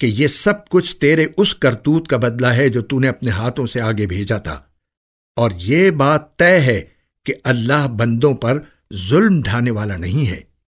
کہ یہ سب کچھ تیرے اس کرتوت کا بدلہ ہے جو تو نے اپنے ہاتھوں سے آگے بھیجا تھا۔ اور یہ بات طے ہے کہ اللہ بندوں پر ظلم ڈھانے والا نہیں ہے۔